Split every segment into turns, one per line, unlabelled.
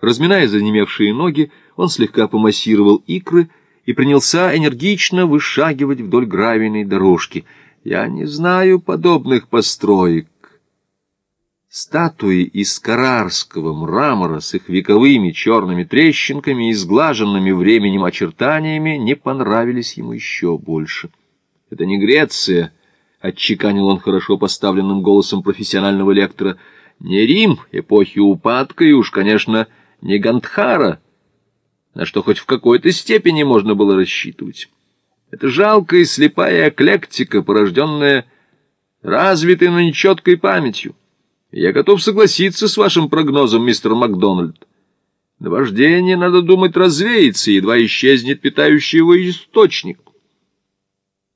Разминая занемевшие ноги, он слегка помассировал икры и принялся энергично вышагивать вдоль гравийной дорожки. «Я не знаю подобных построек». Статуи из карарского мрамора с их вековыми черными трещинками и сглаженными временем очертаниями не понравились ему еще больше. «Это не Греция», — отчеканил он хорошо поставленным голосом профессионального лектора, — «не Рим эпохи упадка и уж, конечно, не Гандхара, на что хоть в какой-то степени можно было рассчитывать. Это жалкая и слепая эклектика, порожденная развитой, но нечеткой памятью. Я готов согласиться с вашим прогнозом, мистер Макдональд. Наваждение, надо думать, развеется, едва исчезнет питающий его источник.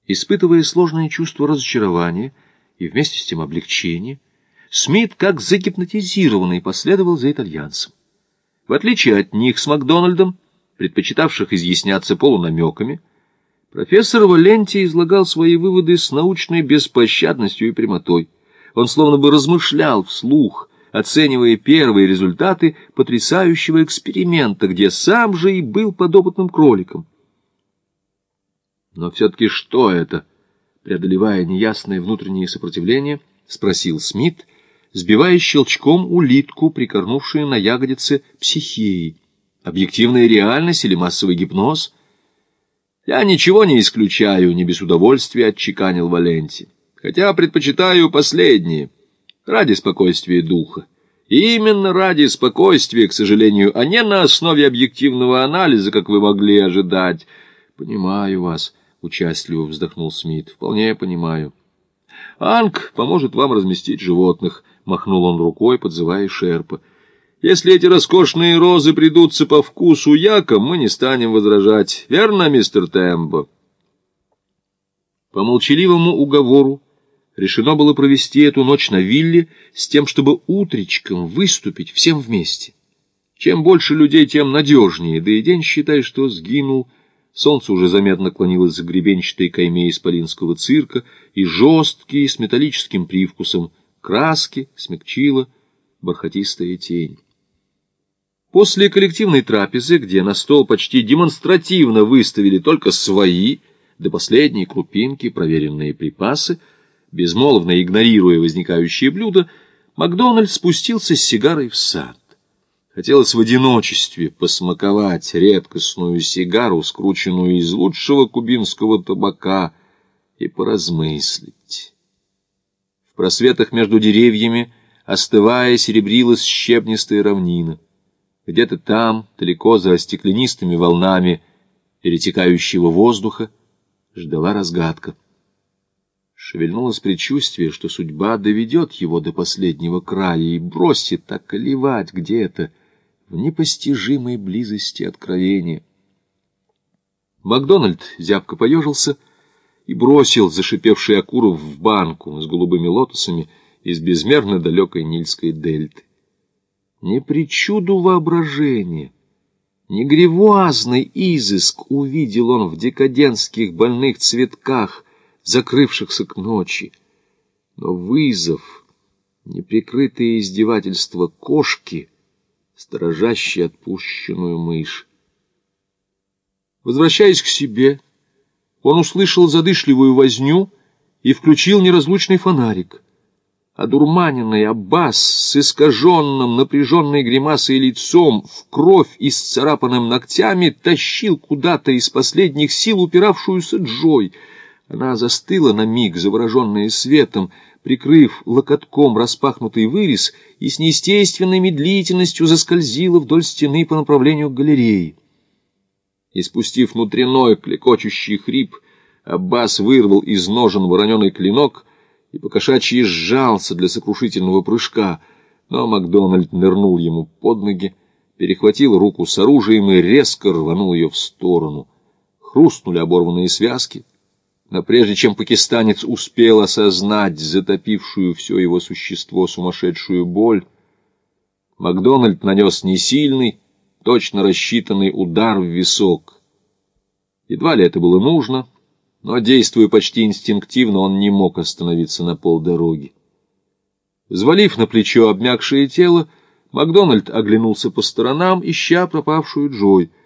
Испытывая сложное чувство разочарования и вместе с тем облегчения, Смит, как загипнотизированный, последовал за итальянцем. В отличие от них с Макдональдом, предпочитавших изъясняться полунамеками, профессор Валенти излагал свои выводы с научной беспощадностью и прямотой. Он словно бы размышлял вслух, оценивая первые результаты потрясающего эксперимента, где сам же и был подопытным кроликом. Но все-таки что это? Преодолевая неясное внутреннее сопротивление, спросил Смит, сбивая щелчком улитку, прикорнувшую на ягодице психеи. Объективная реальность или массовый гипноз? Я ничего не исключаю, не без удовольствия отчеканил Валенти. Хотя предпочитаю последнее, ради спокойствия духа. И именно ради спокойствия, к сожалению, а не на основе объективного анализа, как вы могли ожидать. Понимаю вас, — участливо вздохнул Смит. Вполне понимаю. Анг поможет вам разместить животных. — махнул он рукой, подзывая Шерпа. «Если эти роскошные розы придутся по вкусу якам, мы не станем возражать. Верно, мистер Тембо?» По молчаливому уговору решено было провести эту ночь на вилле с тем, чтобы утречком выступить всем вместе. Чем больше людей, тем надежнее, да и день, считай, что сгинул. Солнце уже заметно клонилось за гребенчатой кайме исполинского цирка, и жесткий, с металлическим привкусом, краски смягчила бархатистая тень. После коллективной трапезы, где на стол почти демонстративно выставили только свои, до последней крупинки проверенные припасы, безмолвно игнорируя возникающие блюда, Макдональд спустился с сигарой в сад. Хотелось в одиночестве посмаковать редкостную сигару, скрученную из лучшего кубинского табака, и поразмыслить. В просветах между деревьями, остывая, серебрилась щебнистая равнина. Где-то там, далеко за стеклянистыми волнами перетекающего воздуха, ждала разгадка. Шевельнулось предчувствие, что судьба доведет его до последнего края и бросит околевать где-то в непостижимой близости откровения. Макдональд зябко поежился — и бросил зашипевший окуров в банку с голубыми лотосами из безмерно далекой Нильской дельты. Не причуду воображения, не гривуазный изыск увидел он в декадентских больных цветках, закрывшихся к ночи, но вызов, неприкрытые издевательства кошки, сторожащей отпущенную мышь. Возвращаясь к себе, он услышал задышливую возню и включил неразлучный фонарик. Одурманенный Аббас с искаженным, напряженной гримасой лицом, в кровь и с царапанным ногтями, тащил куда-то из последних сил упиравшуюся Джой. Она застыла на миг, завороженная светом, прикрыв локотком распахнутый вырез и с неестественной медлительностью заскользила вдоль стены по направлению к галереи. Испустив внутренной клекочущий хрип, Аббас вырвал из ножен вороненый клинок и покошачьи сжался для сокрушительного прыжка, но Макдональд нырнул ему под ноги, перехватил руку с оружием и резко рванул ее в сторону. Хрустнули оборванные связки, но прежде чем пакистанец успел осознать затопившую все его существо сумасшедшую боль, Макдональд нанес несильный, точно рассчитанный удар в висок. Едва ли это было нужно, но, действуя почти инстинктивно, он не мог остановиться на полдороги. Взвалив на плечо обмякшее тело, Макдональд оглянулся по сторонам, ища пропавшую Джой —